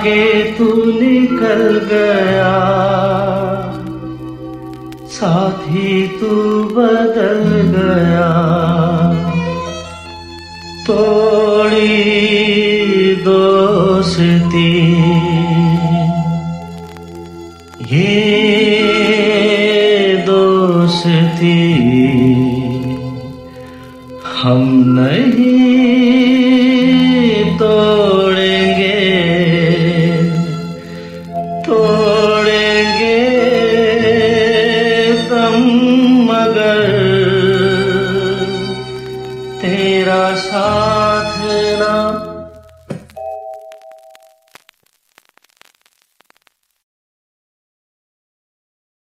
आगे तू निकल गया। साथी तू बदल गया। तोड़ी दोस्ती। ये दोस्ती हम नहीं तेरा साथ ना